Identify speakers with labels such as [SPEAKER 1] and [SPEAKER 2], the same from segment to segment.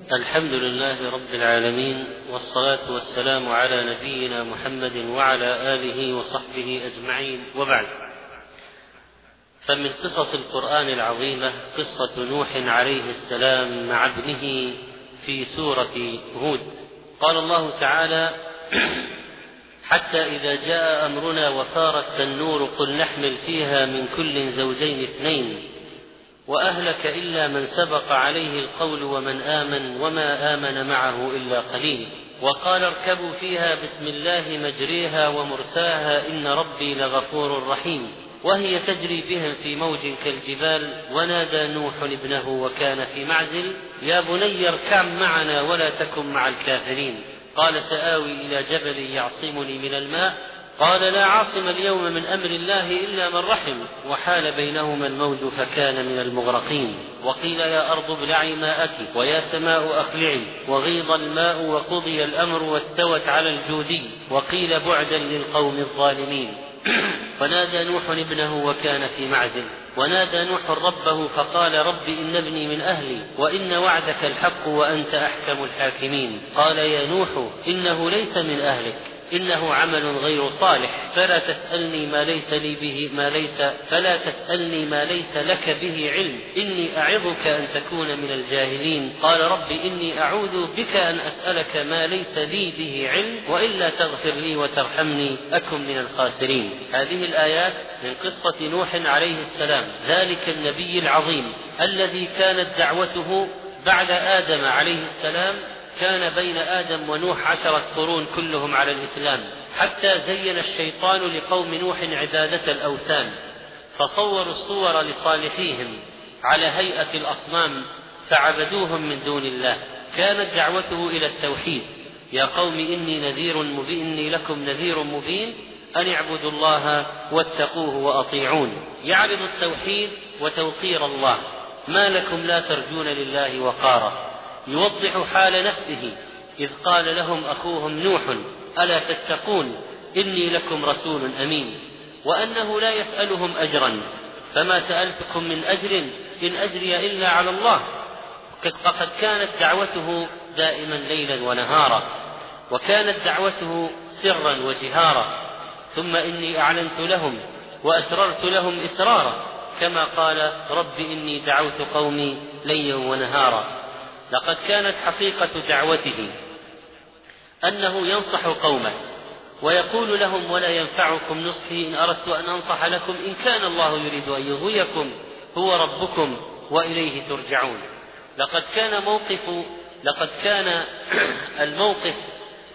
[SPEAKER 1] الحمد لله رب العالمين والصلاة والسلام على نبينا محمد وعلى آله وصحبه أجمعين. وبعد فمن قصص القرآن العظيمة قصة نوح عليه السلام مع ابنه في سورة هود. قال الله تعالى حتى إذا جاء أمرنا وفارت النور قل نحمل فيها من كل زوجين اثنين. وأهلك إلا من سبق عليه القول ومن آمن وما آمن معه إلا قليل. وقال اركبوا فيها بسم الله مجريها ومرساها إن ربي لغفور رحيم. وهي تجري بهم في موج كالجبال ونادى نوح ابنه وكان في معزل يا بني اركع معنا ولا تكن مع الكافرين. قال سآوي إلى جبل يعصمني من الماء قال لا عاصم اليوم من أمر الله إلا من رحم وحال بينهما الموج فكان من المغرقين. وقيل يا أرض ابلعي ماءك ويا سماء اقلعي وغيض الماء وقضي الأمر واستوت على الجودي وقيل بعدا للقوم الظالمين. فنادى نوح ابنه وكان في معزل. ونادى نوح ربه فقال رب إن ابني من أهلي وإن وعدك الحق وأنت أحكم الحاكمين. قال يا نوح إنه ليس من أهلك. إنه عمل غير صالح. فلا تسألني ما ليس لي به ما ليس فلا تسألني ما ليس لك به علم. إني أعظك أن تكون من الجاهلين. قال رب إني أعوذ بك أن أسألك ما ليس لي به علم وإلا تغفر لي وترحمني أكن من الخاسرين. هذه الآيات من قصة نوح عليه السلام. ذلك النبي العظيم الذي كانت دعوته بعد آدم عليه السلام كان بين آدم ونوح عشرة قرون كلهم على الإسلام حتى زين الشيطان لقوم نوح عبادة الأوثان فصوروا الصور لصالحيهم على هيئة الأصنام فعبدوهم من دون الله. كانت دعوته إلى التوحيد يا قوم إني نذير مبين إني لكم نذير مبين أن اعبدوا الله واتقوه وأطيعون. يعرض التوحيد وتوقير الله ما لكم لا ترجون لله وقارا. يوضح حال نفسه إذ قال لهم أخوهم نوح ألا تتقون؟ إني لكم رسول أمين. وأنه لا يسألهم أجرا فما سألتكم من أجر إن أجري إلا على الله. فقد كانت دعوته دائما ليلا ونهارا وكانت دعوته سرا وجهارا. ثم إني أعلنت لهم وأسررت لهم إسرارا كما قال رب إني دعوت قومي ليلا ونهارا. لقد كانت حقيقة دعوته أنه ينصح قومه ويقول لهم ولا ينفعكم نصحي إن أردت أن أنصح لكم إن كان الله يريد أن يغويكم هو ربكم وإليه ترجعون. لقد كان موقف لقد كان الموقف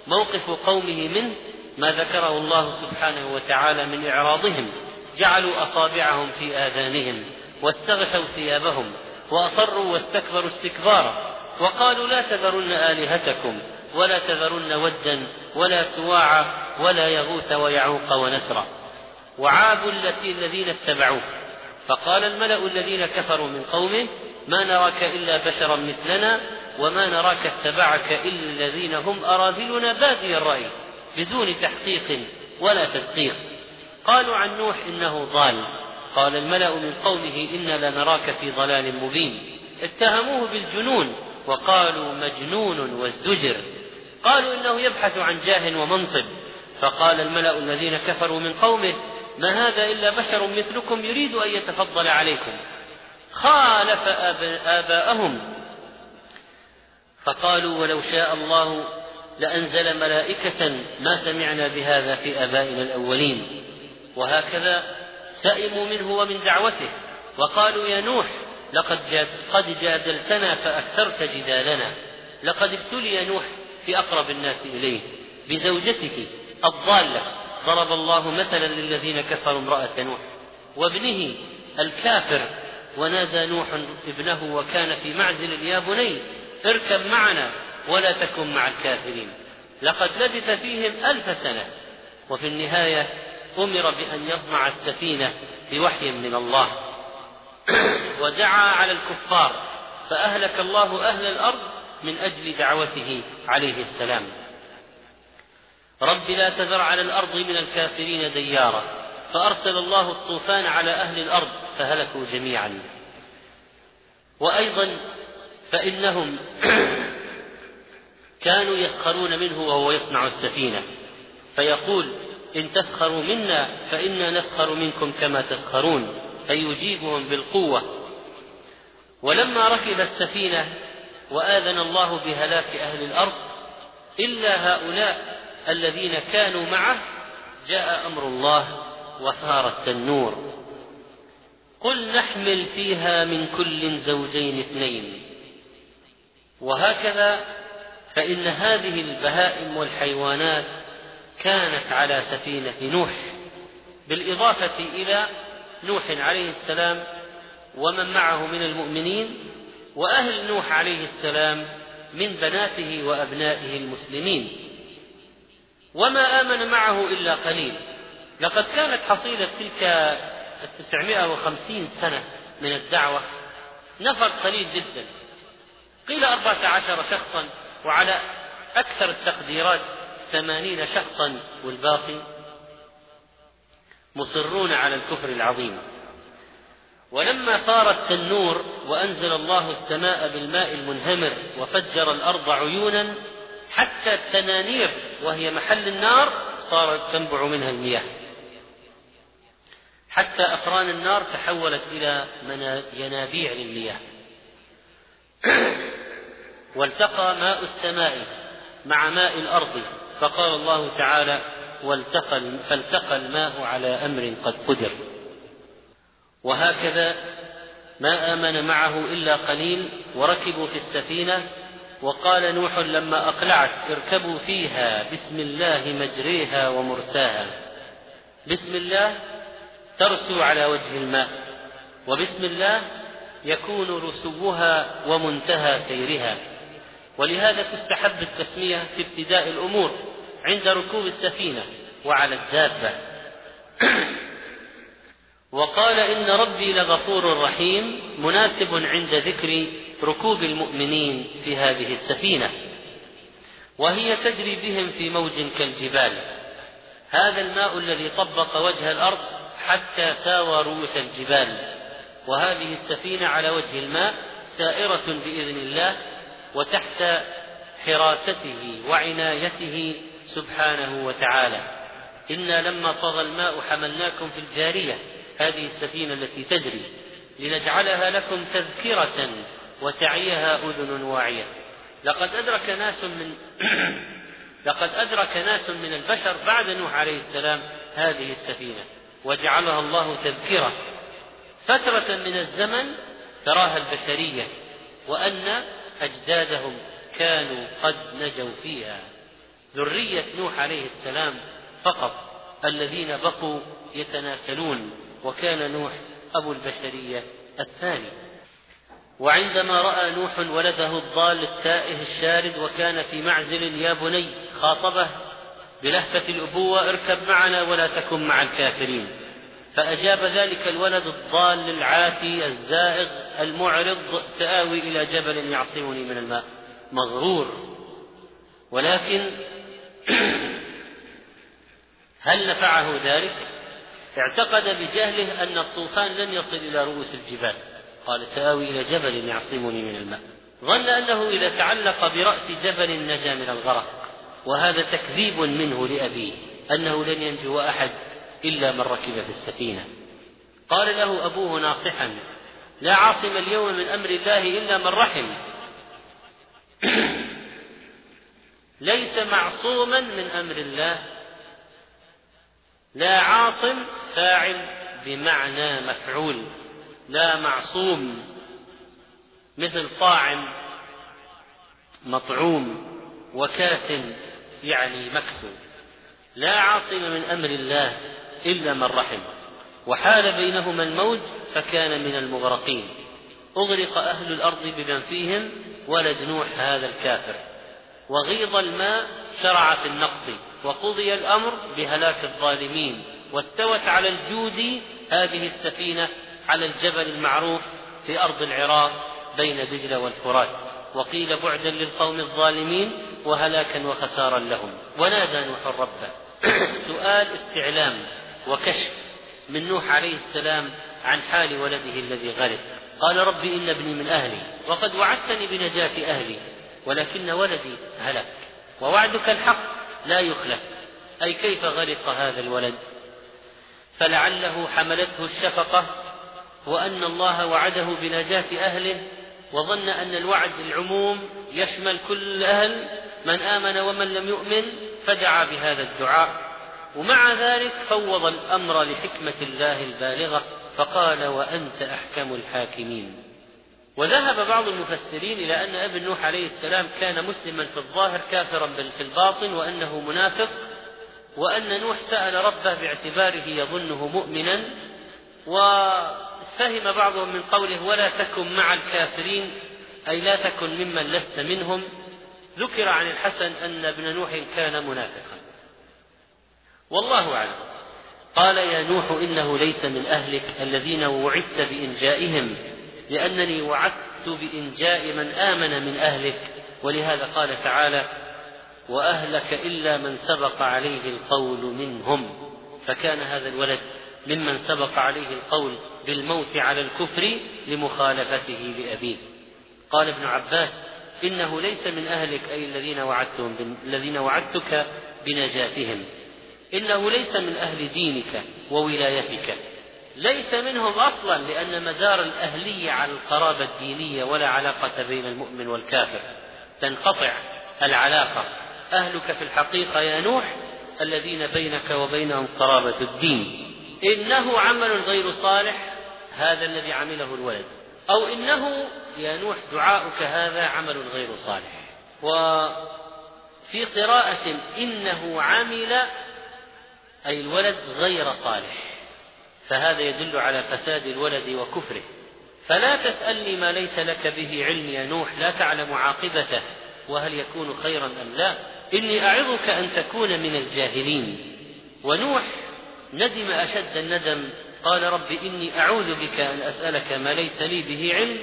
[SPEAKER 1] موقف قومه منه ما ذكره الله سبحانه وتعالى من إعراضهم. جعلوا أصابعهم في آذانهم واستغشوا ثيابهم وأصروا واستكبروا استكبارا. وقالوا لا تذرن آلهتكم ولا تذرن ودا ولا سواعا ولا يغوث ويعوق ونسرا. وعابوا التي الذين اتبعوه. فقال الملأ الذين كفروا من قومه ما نراك إلا بشرا مثلنا وما نراك اتبعك إلا الذين هم أراذلنا بادي الرأي بدون تحقيق ولا تدقيق. قالوا عن نوح إنه ضال. قال الملأ من قومه إنا لنراك في ضلال مبين. اتهموه بالجنون وقالوا مجنون وازدجر قالوا إنه يبحث عن جاه ومنصب. فقال الملأ الذين كفروا من قومه ما هذا إلا بشر مثلكم يريد أن يتفضل عليكم. خالف آباءهم. فقالوا ولو شاء الله لأنزل ملائكة ما سمعنا بهذا في آبائنا الأولين. وهكذا سئموا منه ومن دعوته. وقالوا يا نوح لقد جاد قد جادلتنا فأكثرت جدالنا. لقد ابتلي نوح في أقرب الناس إليه بزوجته الضالة. ضرب الله مثلا للذين كفروا امرأة نوح. وابنه الكافر. ونادى نوح ابنه وكان في معزل يا بني اركب معنا ولا تكن مع الكافرين. لقد لبث فيهم ألف سنة. وفي النهاية أمر بأن يصنع السفينة بوحي من الله. ودعا على الكفار فأهلك الله أهل الأرض من أجل دعوته عليه السلام. رب لا تذر على الأرض من الكافرين ديارا فأرسل الله الطوفان على أهل الأرض فهلكوا جميعا. وأيضا فإنهم كانوا يسخرون منه وهو يصنع السفينة فيقول إن تسخروا منا فإنا نسخر منكم كما تسخرون. فيجيبهم بالقوة. ولما ركب السفينة وآذن الله بهلاك أهل الأرض إلا هؤلاء الذين كانوا معه جاء أمر الله وثار التنور. قل نحمل فيها من كل زوجين اثنين. وهكذا فإن هذه البهائم والحيوانات كانت على سفينة نوح بالإضافة إلى نوح عليه السلام ومن معه من المؤمنين وأهل نوح عليه السلام من بناته وأبنائه المسلمين. وما آمن معه إلا قليل. لقد كانت حصيلة تلك التسعمائة وخمسين سنة من الدعوة نفر قليل جدا. قيل أربعة عشر شخصا وعلى أكثر التقديرات ثمانين شخصا والباقي مصرون على الكفر العظيم. ولما ثار التنور وأنزل الله السماء بالماء المنهمر وفجر الأرض عيونا حتى التنانير وهي محل النار صارت تنبع منها المياه. حتى أفران النار تحولت إلى ينابيع للمياه. والتقى ماء السماء مع ماء الأرض. فقال الله تعالى فالتقى الماء على أمر قد قدر. وهكذا ما آمن معه إلا قليل وركبوا في السفينة وقال نوح لما أقلعت اركبوا فيها بسم الله مجريها ومرساها. بسم الله ترسو على وجه الماء وبسم الله يكون رسوها ومنتهى سيرها. ولهذا تستحب التسمية في ابتداء الأمور. عند ركوب السفينة وعلى الدابة. وقال إن ربي لغفور رحيم مناسب عند ذكر ركوب المؤمنين في هذه السفينة. وهي تجري بهم في موج كالجبال. هذا الماء الذي طبق وجه الأرض حتى ساوى رؤوس الجبال. وهذه السفينة على وجه الماء سائرة بإذن الله وتحت حراسته وعنايته سبحانه وتعالى. إنا لما طغى الماء حملناكم في الجارية هذه السفينة التي تجري لنجعلها لكم تذكرة وتعيها أذن واعية. لقد أدرك ناس من لقد أدرك ناس من البشر بعد نوح عليه السلام هذه السفينة وجعلها الله تذكرة. فترة من الزمن تراها البشرية وأن أجدادهم كانوا قد نجوا فيها. ذرية نوح عليه السلام فقط الذين بقوا يتناسلون وكان نوح أبو البشرية الثاني. وعندما رأى نوح ولده الضال التائه الشارد وكان في معزل يا بني خاطبه بلهفة الأبوة اركب معنا ولا تكن مع الكافرين. فأجاب ذلك الولد الضال العاتي الزائغ المعرض سآوي إلى جبل يعصمني من الماء. مغرور. ولكن هل نفعه ذلك؟ اعتقد بجهله أن الطوفان لن يصل إلى رؤوس الجبال. قال سآوي إلى جبل يعصمني من الماء. ظن أنه إذا تعلق برأس جبل نجا من الغرق. وهذا تكذيب منه لأبيه أنه لن ينجو أحد إلا من ركب في السفينة. قال له أبوه ناصحا لا عاصم اليوم من أمر الله إلا من رحم. ليس معصوما من أمر الله. لا عاصم فاعل بمعنى مفعول. لا معصوم مثل طاعم مطعوم وكاس يعني مكسو لا عاصم من أمر الله إلا من رحم. وحال بينهما الموج فكان من المغرقين. أغرق أهل الأرض بمن فيهم ولد نوح هذا الكافر. وغيض الماء شرع في النقص وقضي الأمر بهلاك الظالمين واستوت على الجود هذه السفينة على الجبل المعروف في أرض العراق بين دجلة والفرات. وقيل بعدا للقوم الظالمين وهلاكا وخسارا لهم. ونادى نوح ربه. سؤال استعلام وكشف. من نوح عليه السلام عن حال ولده الذي غرق قال رب إن ابني من أهلي وقد وعدتني بنجاة أهلي. ولكن ولدي هلك ووعدك الحق لا يخلف. أي كيف غرق هذا الولد؟ فلعله حملته الشفقة وأن الله وعده بنجاة أهله وظن أن الوعد العموم يشمل كل الأهل من آمن ومن لم يؤمن فدعا بهذا الدعاء. ومع ذلك فوض الأمر لحكمة الله البالغة فقال وأنت أحكم الحاكمين. وذهب بعض المفسرين إلى أن ابن نوح عليه السلام كان مسلما في الظاهر كافرا في الباطن وأنه منافق وأن نوح سأل ربه باعتباره يظنه مؤمنا وفهم بعضهم من قوله ولا تكن مع الكافرين أي لا تكن ممن لست منهم ذكر عن الحسن أن ابن نوح كان منافقا. والله أعلم. قال يا نوح إنه ليس من أهلك الذين وعدت بإنجائهم لأنني وعدت بإنجاء من آمن من أهلك. ولهذا قال تعالى وأهلك إلا من سبق عليه القول منهم. فكان هذا الولد ممن سبق عليه القول بالموت على الكفر لمخالفته لأبيه. قال ابن عباس إنه ليس من أهلك أي الذين وعدتهم الذين وعدتك بنجاتهم. إنه ليس من أهل دينك وولايتك. ليس منهم أصلا لأن مدار الأهلية على القرابة الدينية ولا علاقة بين المؤمن والكافر. تنقطع العلاقة. أهلك في الحقيقة يا نوح الذين بينك وبينهم قرابة الدين. إنه عمل غير صالح هذا الذي عمله الولد. أو إنه يا نوح دعاؤك هذا عمل غير صالح. وفي قراءة إنه عمل أي الولد غير صالح. فهذا يدل على فساد الولد وكفره. فلا تسألني ما ليس لك به علم يا نوح لا تعلم عاقبته وهل يكون خيرا أم لا. إني أعظك أن تكون من الجاهلين. ونوح ندم أشد الندم قال رب إني أعوذ بك أن أسألك ما ليس لي به علم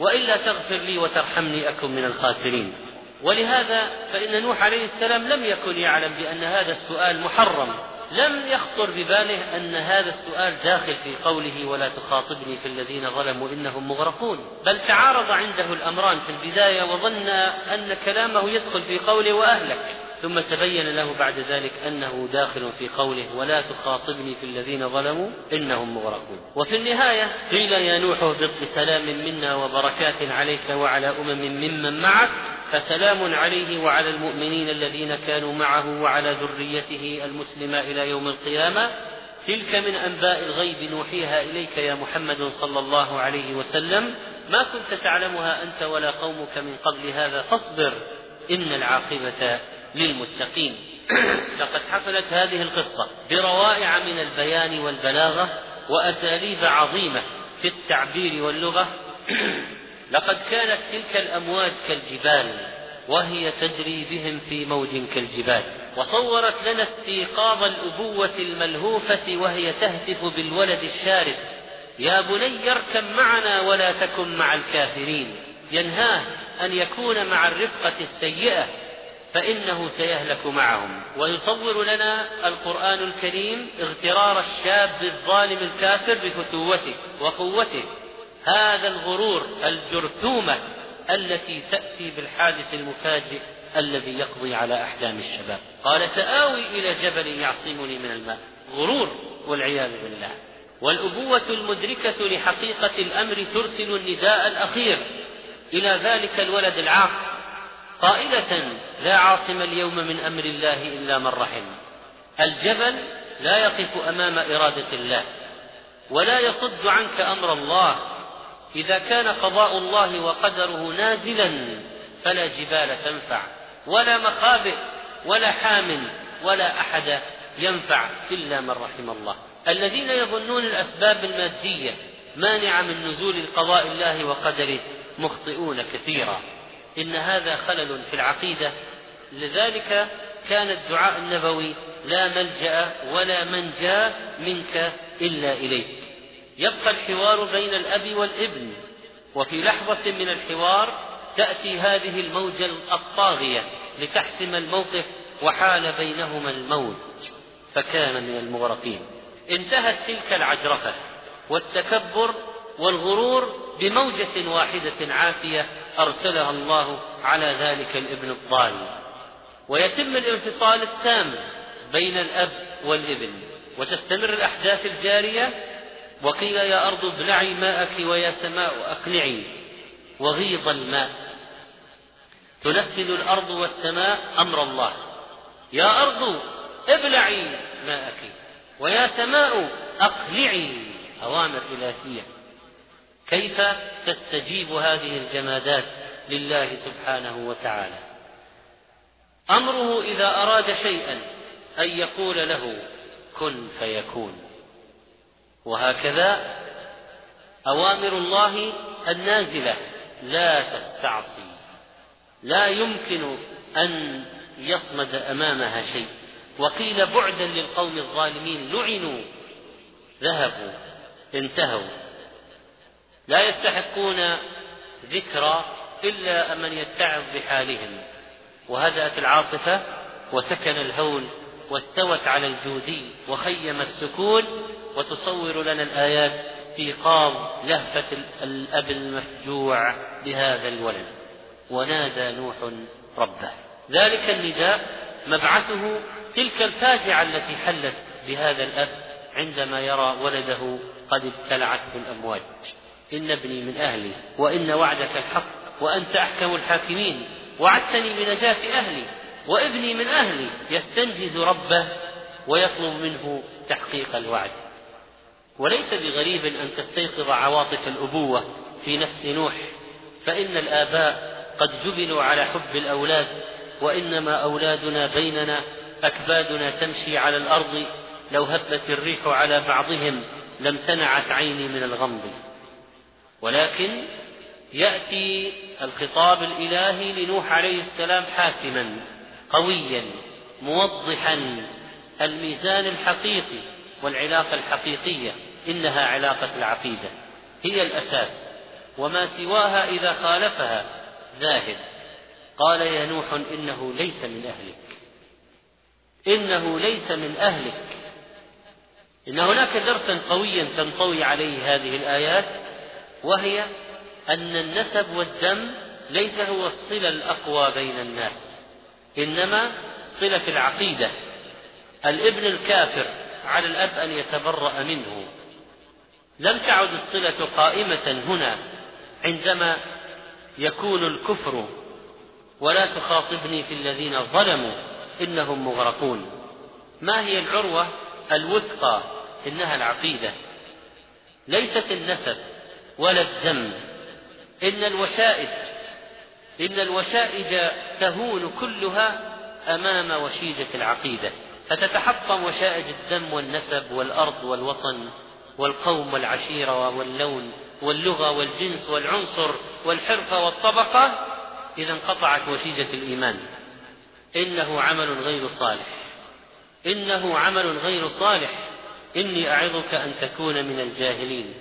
[SPEAKER 1] وإلا تغفر لي وترحمني أكن من الخاسرين. ولهذا فإن نوح عليه السلام لم يكن يعلم بأن هذا السؤال محرم. لم يخطر بباله أن هذا السؤال داخل في قوله ولا تخاطبني في الذين ظلموا إنهم مغرقون. بل تعارض عنده الأمران في البداية وظن أن كلامه يدخل في قوله وأهلك. ثم تبين له بعد ذلك أنه داخل في قوله ولا تخاطبني في الذين ظلموا إنهم مغرقون. وفي النهاية قيل يا نوح بسلام منا وبركات عليك وعلى أمم ممن معك. فسلام عليه وعلى المؤمنين الذين كانوا معه وعلى ذريته المسلمة إلى يوم القيامة. تلك من أنباء الغيب نوحيها إليك يا محمد صلى الله عليه وسلم. ما كنت تعلمها أنت ولا قومك من قبل هذا فاصبر إن العاقبة للمتقين. لقد حفلت هذه القصة بروائع من البيان والبلاغة وأساليب عظيمة في التعبير واللغة. لقد كانت تلك الأمواج كالجبال وهي تجري بهم في موج كالجبال. وصورت لنا استيقاظ الأبوة الملهوفة وهي تهتف بالولد الشارد يا بني اركب معنا ولا تكن مع الكافرين. ينهاه أن يكون مع الرفقة السيئة فإنه سيهلك معهم. ويصور لنا القرآن الكريم اغترار الشاب الظالم الكافر بفتوته وقوته. هذا الغرور الجرثومة التي تأتي بالحادث المفاجئ الذي يقضي على أحلام الشباب. قال سآوي إلى جبل يعصمني من الماء. غرور والعياذ بالله. والأبوة المدركة لحقيقة الأمر ترسل النداء الأخير. إلى ذلك الولد العاق قائلة لا عاصم اليوم من أمر الله إلا من رحم. الجبل لا يقف أمام إرادة الله. ولا يصد عنك أمر الله. إذا كان قضاء الله وقدره نازلا فلا جبال تنفع ولا مخابئ ولا حام ولا أحد ينفع إلا من رحم الله. الذين يظنون الأسباب المادية مانعة من نزول قضاء الله وقدره مخطئون كثيرا. إن هذا خلل في العقيدة. لذلك كان الدعاء النبوي لا ملجأ ولا منجا منك إلا إليك. يبقى الحوار بين الأب والابن وفي لحظة من الحوار تأتي هذه الموجة الطاغية لتحسم الموقف وحال بينهما الموج فكان من المغرقين. انتهت تلك العجرفة والتكبر والغرور بموجة واحدة عافية أرسلها الله على ذلك الابن الضال. ويتم الانفصال التام بين الأب والابن وتستمر الأحداث الجارية وقيل يا أرض ابلعي ماءك ويا سماء أقلعي وغيض الماء. تنفذ الأرض والسماء أمر الله. يا أرض ابلعي ماءك ويا سماء أقلعي أوامر إلهية. كيف تستجيب هذه الجمادات لله سبحانه وتعالى؟ أمره إذا أراد شيئا أن يقول له كن فيكون. وهكذا أوامر الله النازلة. لا تستعصي. لا يمكن أن يصمد أمامها شيء. وقيل بعدا للقوم الظالمين لعنوا. ذهبوا. انتهوا. لا يستحقون ذكرى إلا من يتعظ بحالهم. وهدأت العاصفة وسكن الهول واستوت على الجودي وخيم السكون وتصور لنا الآيات إيقاظ لهفة الأب المفجوع بهذا الولد. ونادى نوح ربه. ذلك النداء مبعثه تلك الفاجعة التي حلت بهذا الأب عندما يرى ولده قد ابتلعته الأمواج إن ابني من أهلي وإن وعدك الحق وأنت أحكم الحاكمين وعدتني بنجاة أهلي. وابني من أهلي يستنجز ربه ويطلب منه تحقيق الوعد. وليس بغريب أن تستيقظ عواطف الأبوة في نفس نوح فإن الآباء قد جبلوا على حب الأولاد وإنما أولادنا بيننا أكبادنا تمشي على الأرض لو هبت الريح على بعضهم لامتنعت عيني من الغمض. ولكن يأتي الخطاب الإلهي لنوح عليه السلام حاسما. قويا موضحا الميزان الحقيقي والعلاقة الحقيقية إنها علاقة العقيدة هي الأساس. وما سواها إذا خالفها ذاهب. قال يا نوح إنه ليس من أهلك. إنه ليس من أهلك. إن هناك درسا قويا تنطوي عليه هذه الآيات وهي أن النسب والدم ليس هو الصلة الأقوى بين الناس. إنما صلة العقيدة. الابن الكافر على الأب أن يتبرأ منه. لم تعد الصلة قائمة هنا عندما يكون الكفر ولا تخاطبني في الذين ظلموا إنهم مغرقون. ما هي العروة الوثقى إنها العقيدة؟ ليست النسب ولا الدم. إن الوشائج إن الوشائج تهون كلها أمام وشيجة العقيدة فتتحطم وشائج الدم والنسب والأرض والوطن والقوم والعشيرة واللون واللغة والجنس والعنصر والحرفة والطبقة إذا انقطعت وشيجة الإيمان. إنه عمل غير صالح. إنه عمل غير صالح. إني أعظك أن تكون من الجاهلين.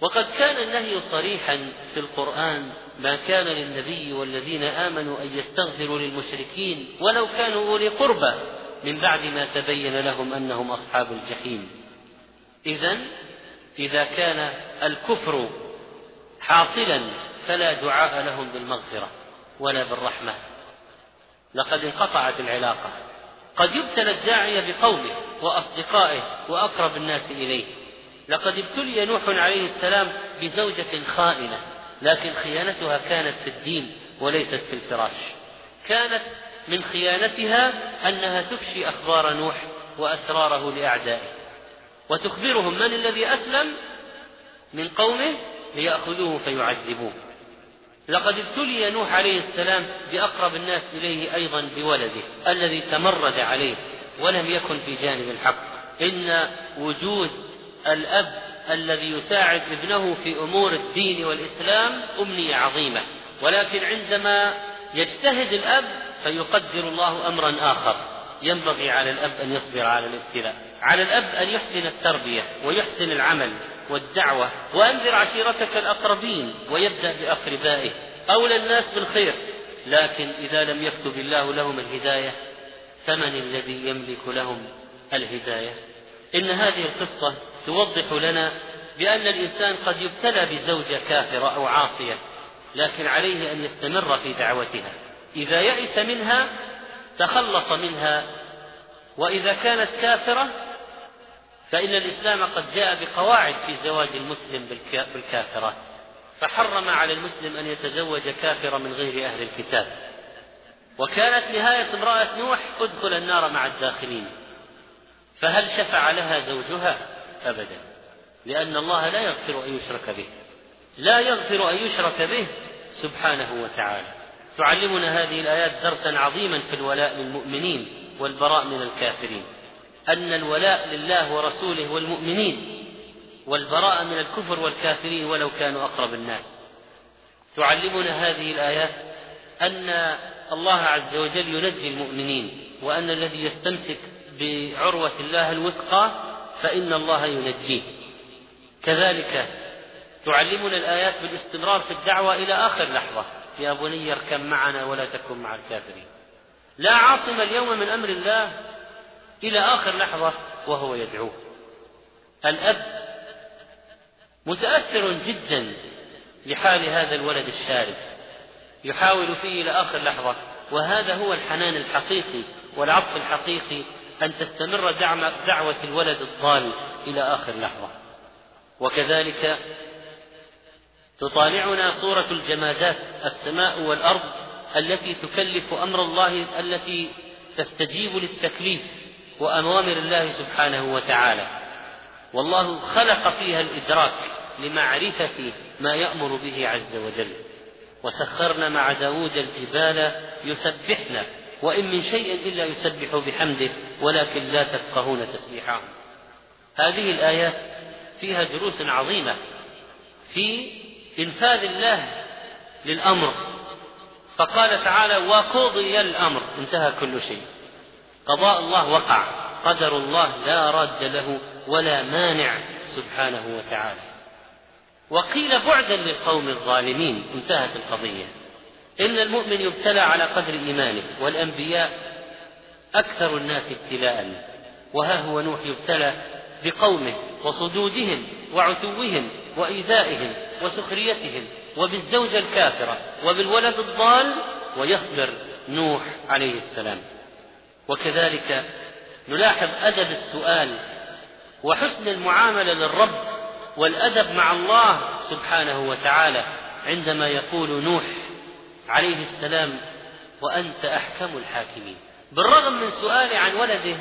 [SPEAKER 1] وقد كان النهي صريحا في القرآن ما كان للنبي والذين آمنوا أن يستغفروا للمشركين ولو كانوا أولي قربى من بعد ما تبين لهم أنهم أصحاب الجحيم. إذا إذا كان الكفر حاصلا فلا دعاء لهم بالمغفرة ولا بالرحمة. لقد انقطعت العلاقة. قد يبتلى الداعية بقومه وأصدقائه وأقرب الناس إليه. لقد ابتلي نوح عليه السلام بزوجة خائنة. لكن خيانتها كانت في الدين وليست في الفراش. كانت من خيانتها أنها تفشي أخبار نوح وأسراره لأعدائه. وتخبرهم من الذي أسلم؟ من قومه ليأخذوه فيعذبوه. لقد ابتلي نوح عليه السلام بأقرب الناس إليه أيضا بولده الذي تمرد عليه ولم يكن في جانب الحق. إن وجود الأب الذي يساعد ابنه في أمور الدين والإسلام أمنية عظيمة. ولكن عندما يجتهد الأب فيقدر الله أمرا آخر. ينبغي على الأب أن يصبر على الابتلاء. على الأب أن يحسن التربية ويحسن العمل والدعوة وأنذر عشيرتك الأقربين ويبدأ بأقربائه. أولى الناس بالخير. لكن إذا لم يكتب الله لهم الهداية فمن الذي يملك لهم الهداية؟ إن هذه القصة توضح لنا بأن الإنسان قد يبتلى بزوجة كافرة أو عاصية لكن عليه أن يستمر في دعوتها. إذا يئس منها تخلص منها. وإذا كانت كافرة فإن الإسلام قد جاء بقواعد في زواج المسلم بالكافرات فحرم على المسلم أن يتزوج كافرا من غير أهل الكتاب. وكانت نهاية امرأة نوح ادخل النار مع الداخلين. فهل شفع لها زوجها؟ أبدا. لأن الله لا يغفر أن يشرك به. لا يغفر أن يشرك به سبحانه وتعالى. تعلمنا هذه الآيات درسا عظيما في الولاء للمؤمنين والبراء من الكافرين. أن الولاء لله ورسوله والمؤمنين والبراء من الكفر والكافرين ولو كانوا أقرب الناس. تعلمنا هذه الآيات أن الله عز وجل ينجي المؤمنين وأن الذي يستمسك بعروة الله الوثقى فإن الله ينجيه. كذلك تعلمنا الآيات بالاستمرار في الدعوة إلى آخر لحظة. يا بني اركب معنا ولا تكن مع الكافرين. لا عاصم اليوم من أمر الله إلى آخر لحظة وهو يدعوه. الأب متأثر جدا لحال هذا الولد الشارد. يحاول فيه إلى آخر لحظة. وهذا هو الحنان الحقيقي والعطف الحقيقي أن تستمر دعوة الولد الضال إلى آخر لحظة. وكذلك تطالعنا صورة الجمادات السماء والأرض التي تكلف أمر الله التي تستجيب للتكليف وأوامر الله سبحانه وتعالى. والله خلق فيها الإدراك لمعرفة ما يأمر به عز وجل. وسخرنا مع داود الجبال يسبحن وإن من شيء إلا يسبح بحمده ولكن لا تفقهون تسبيحهم هذه الآيات فيها دروس عظيمة في إنفاذ الله للأمر. فقال تعالى وقضي الأمر. انتهى كل شيء. قضاء الله وقع. قدر الله لا راد له ولا مانع سبحانه وتعالى. وقيل بعدا للقوم الظالمين. انتهت القضية. إن المؤمن يبتلى على قدر إيمانه والأنبياء أكثر الناس ابتلاء. وها هو نوح يبتلى بقومه وصدودهم وعتوهم وإيذائهم وسخريتهم وبالزوجة الكافرة وبالولد الضال ويصبر نوح عليه السلام. وكذلك نلاحظ أدب السؤال وحسن المعاملة للرب والأدب مع الله سبحانه وتعالى عندما يقول نوح عليه السلام وأنت أحكم الحاكمين. بالرغم من سؤاله عن ولده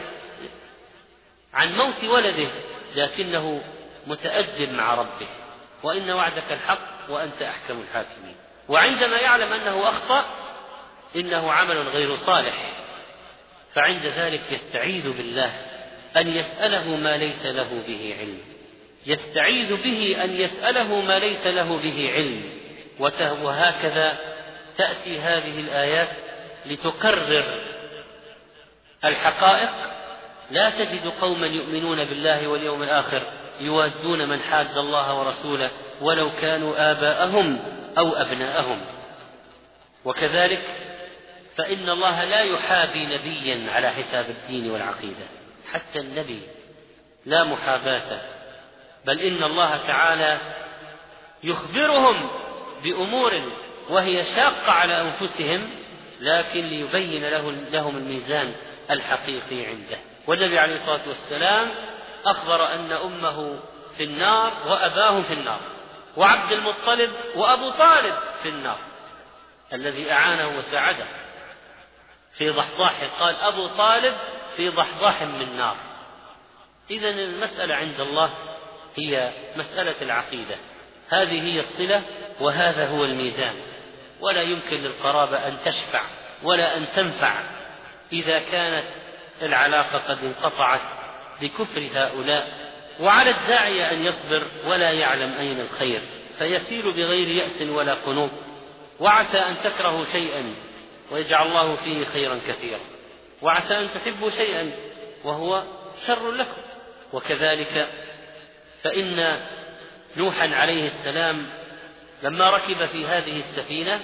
[SPEAKER 1] عن موت ولده لكنه متأدب مع ربه. وإن وعدك الحق وأنت أحكم الحاكمين. وعندما يعلم أنه أخطأ إنه عمل غير صالح. فعند ذلك يستعيذ بالله أن يسأله ما ليس له به علم. يستعيذ به أن يسأله ما ليس له به علم. وهكذا تأتي هذه الآيات لتقرر الحقائق. لا تجد قوما يؤمنون بالله واليوم الآخر يوادون من حاد الله ورسوله ولو كانوا آباءهم أو أبناءهم. وكذلك فإن الله لا يحابي نبيا على حساب الدين والعقيدة حتى النبي لا محاباة بل إن الله تعالى يخبرهم بأمور وهي شاقة على أنفسهم لكن ليبين لهم الميزان الحقيقي عنده. والنبي عليه الصلاة والسلام أخبر أن أمه في النار وأباه في النار وعبد المطلب وأبو طالب في النار. الذي أعانه وساعده. في ضحضاح قال أبو طالب في ضحضاح من نار. إذا المسألة عند الله هي مسألة العقيدة. هذه هي الصلة وهذا هو الميزان. ولا يمكن للقرابة أن تشفع ولا أن تنفع إذا كانت العلاقة قد انقطعت بكفر هؤلاء وعلى الداعية أن يصبر ولا يعلم أين الخير فيسير بغير يأس ولا قنوط وعسى أن تكرهوا شيئا ويجعل الله فيه خيرا كثيرا وعسى أن تحبوا شيئا وهو شر لكم وكذلك فإن نوحا عليه السلام لما ركب في هذه السفينة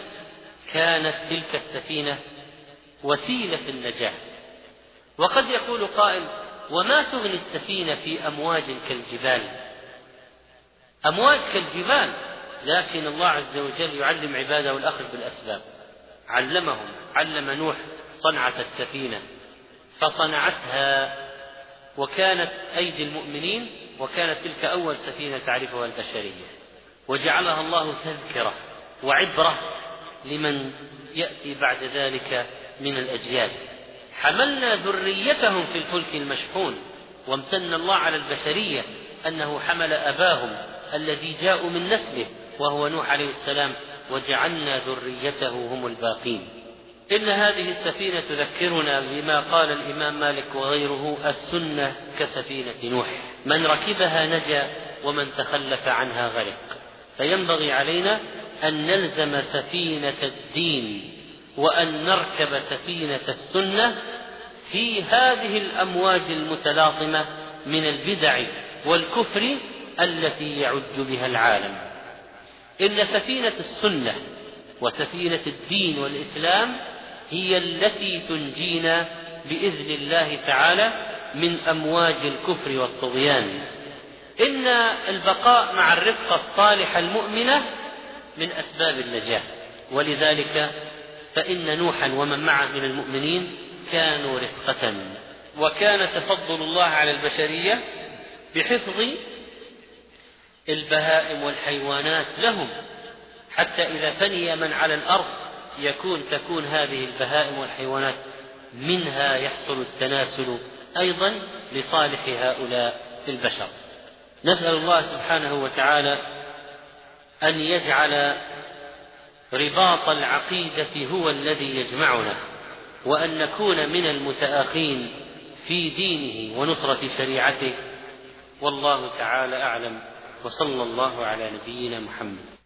[SPEAKER 1] كانت تلك السفينة وسيلة النجاة. وقد يقول قائل وما تغني السفينة في أمواج كالجبال. أمواج كالجبال لكن الله عز وجل يعلم عباده الأخذ بالأسباب. علمهم علم نوح صنعة السفينة فصنعتها وكانت أيدي المؤمنين وكانت تلك أول سفينة تعرفها البشرية. وجعلها الله تذكرة وعبرة لمن يأتي بعد ذلك من الأجيال. حملنا ذريتهم في الفلك المشحون وامتن الله على البشرية أنه حمل أباهم الذي جاءوا من نسله وهو نوح عليه السلام وجعلنا ذريته هم الباقين. إن هذه السفينة تذكرنا بما قال الإمام مالك وغيره السنة كسفينة نوح. من ركبها نجا ومن تخلف عنها غرق. فينبغي علينا أن نلزم سفينة الدين وأن نركب سفينة السنة في هذه الأمواج المتلاطمة من البدع والكفر التي يعج بها العالم. إن سفينة السنة وسفينة الدين والإسلام هي التي تنجينا بإذن الله تعالى من أمواج الكفر والطغيان. إن البقاء مع الرفقة الصالحة المؤمنة من أسباب النجاة. ولذلك فإن نوحا ومن معه من المؤمنين كانوا رفقة. وكان تفضل الله على البشرية بحفظ البهائم والحيوانات لهم حتى إذا فني من على الأرض يكون تكون هذه البهائم والحيوانات منها يحصل التناسل أيضا لصالح هؤلاء البشر. نسأل الله سبحانه وتعالى أن يجعل رباط العقيدة هو الذي يجمعنا وأن نكون من المتآخين في دينه ونصرة شريعته. والله تعالى أعلم وصلى الله على نبينا محمد.